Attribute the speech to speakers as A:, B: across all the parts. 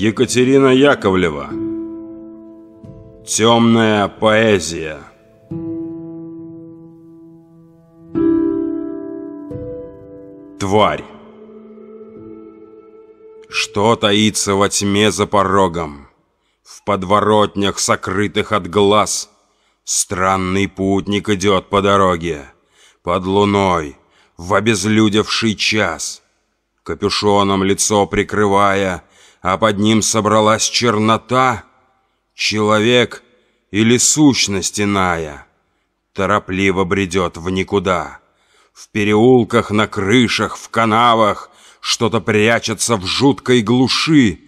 A: Екатерина Яковлева. Темная поэзия. Тварь. Что таится во тьме за порогом В подворотнях, сокрытых от глаз Странный путник идет по дороге Под луной, в обезлюдевший час. Капюшоном лицо прикрывая а под ним собралась чернота, человек или сущность иная, торопливо бредет в никуда. В переулках, на крышах, в канавах что-то прячется в жуткой глуши,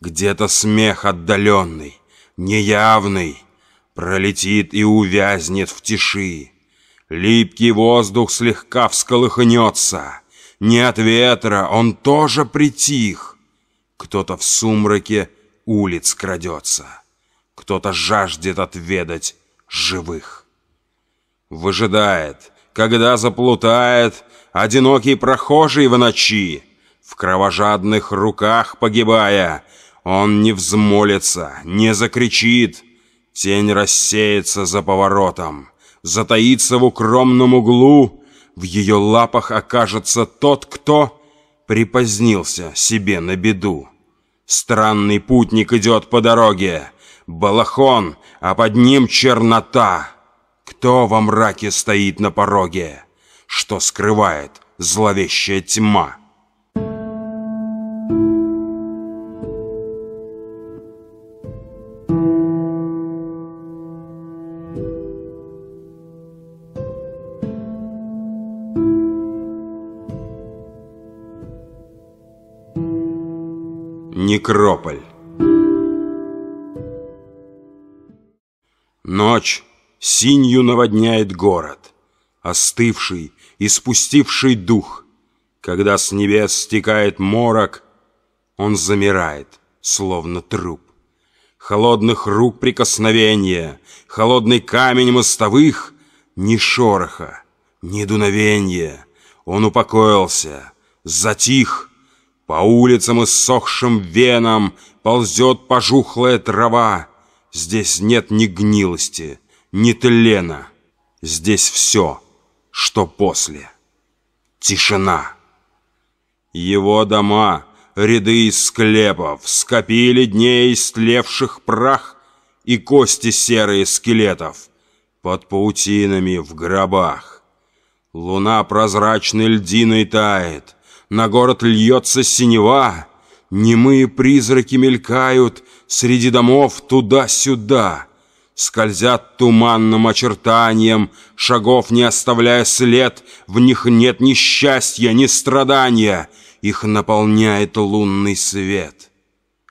A: где-то смех отдаленный, неявный, пролетит и увязнет в тиши. Липкий воздух слегка всколыхнется, не от ветра, он тоже притих. Кто-то в сумраке улиц крадется, Кто-то жаждет отведать живых. Выжидает, когда заплутает Одинокий прохожий в ночи, В кровожадных руках погибая, Он не взмолится, не закричит, Тень рассеется за поворотом, Затаится в укромном углу, В ее лапах окажется тот, кто припозднился себе на беду. Странный путник идет по дороге, балахон, а под ним чернота. Кто во мраке стоит на пороге? Что скрывает зловещая тьма? Некрополь Ночь синью наводняет город, Остывший и спустивший дух. Когда с небес стекает морок, Он замирает, словно труп. Холодных рук прикосновения, Холодный камень мостовых, Ни шороха, ни дуновенья. Он упокоился, затих — по улицам иссохшим венам ползет пожухлая трава. Здесь нет ни гнилости, ни тлена. Здесь все, что после. Тишина. Его дома, ряды из склепов, скопили дней истлевших прах и кости серые скелетов под паутинами в гробах. Луна прозрачной льдиной тает, на город льется синева, Немые призраки мелькают Среди домов туда-сюда, Скользят туманным очертанием, Шагов не оставляя след, В них нет ни счастья, ни страдания, Их наполняет лунный свет.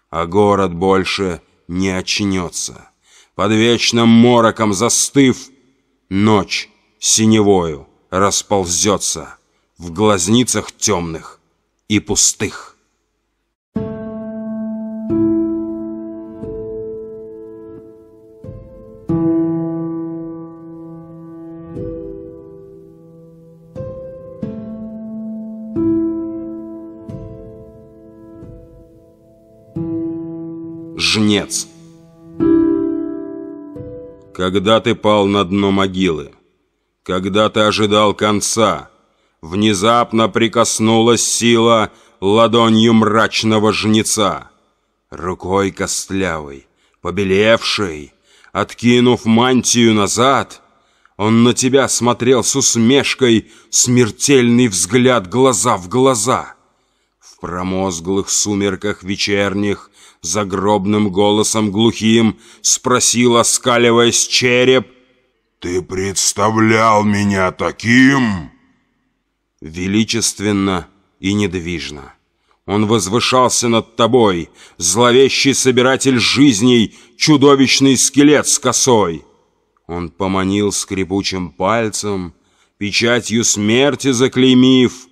A: А город больше не очнется. Под вечным мороком застыв, Ночь синевою расползется — в глазницах темных и пустых. Жнец Когда ты пал на дно могилы, когда ты ожидал конца, Внезапно прикоснулась сила ладонью мрачного жнеца. Рукой костлявой, побелевшей, откинув мантию назад, он на тебя смотрел с усмешкой, смертельный взгляд глаза в глаза. В промозглых сумерках вечерних загробным голосом глухим спросил, оскаливаясь череп,
B: «Ты представлял меня таким?»
A: Величественно и недвижно. Он возвышался над тобой, зловещий собиратель жизней, чудовищный скелет с косой. Он поманил скрипучим пальцем, печатью смерти заклеймив.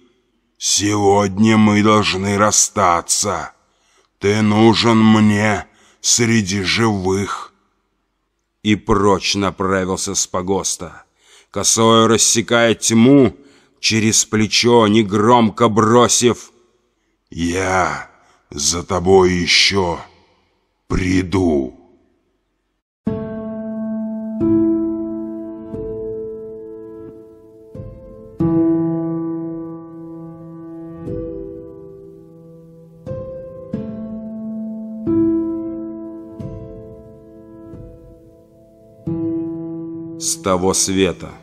B: «Сегодня мы должны расстаться. Ты нужен мне среди живых».
A: и прочь направился с погоста. Косою рассекая тьму, через плечо негромко бросив
B: «Я за тобой еще приду».
A: с того света.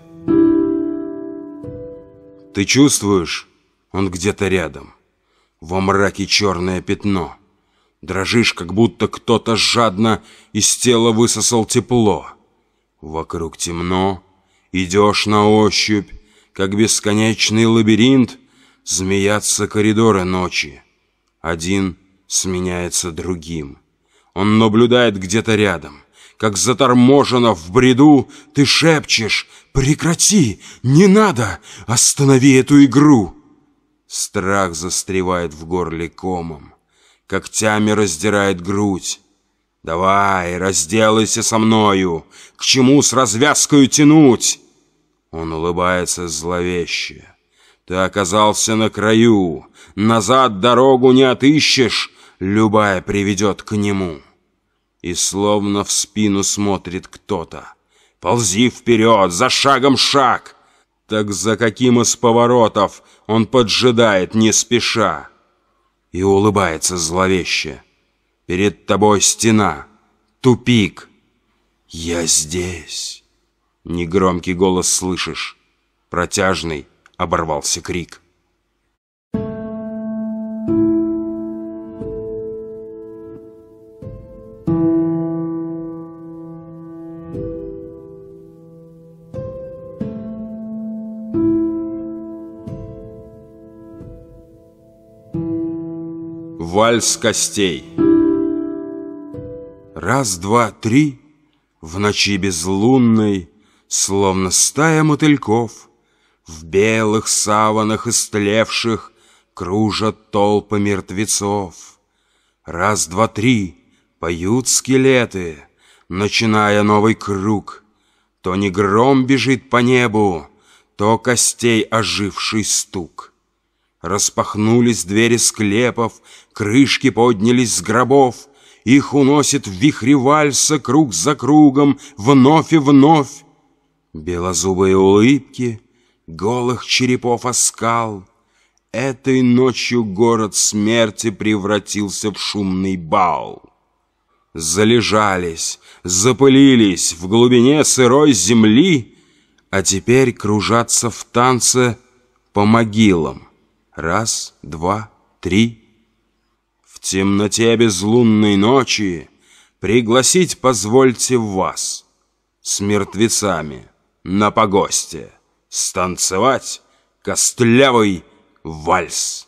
A: Ты чувствуешь? Он где-то рядом. Во мраке черное пятно. Дрожишь, как будто кто-то жадно из тела высосал тепло. Вокруг темно, идешь на ощупь, как бесконечный лабиринт, змеятся коридоры ночи. Один сменяется другим. Он наблюдает где-то рядом — как заторможенно в бреду, ты шепчешь «Прекрати! Не надо! Останови эту игру!» Страх застревает в горле комом, когтями раздирает грудь. «Давай, разделайся со мною! К чему с развязкой тянуть?» Он улыбается зловеще. «Ты оказался на краю, назад дорогу не отыщешь, любая приведет к нему». И словно в спину смотрит кто-то. Ползи вперед, за шагом шаг. Так за каким из поворотов он поджидает не спеша. И улыбается зловеще. Перед тобой стена, тупик. Я здесь. Негромкий голос слышишь. Протяжный оборвался крик. Вальс костей. Раз, два, три. В ночи безлунной Словно стая мотыльков В белых саванах истлевших Кружат толпы мертвецов. Раз, два, три. Поют скелеты Начиная новый круг. То не гром бежит по небу То костей оживший стук Распахнулись двери склепов, крышки поднялись с гробов, Их уносит в вихре вальса круг за кругом, вновь и вновь. Белозубые улыбки, голых черепов оскал. Этой ночью город смерти превратился в шумный бал. Залежались, запылились в глубине сырой земли, А теперь кружатся в танце по могилам. Раз, два, три. В темноте безлунной ночи Пригласить позвольте вас С мертвецами на погосте Станцевать костлявый вальс.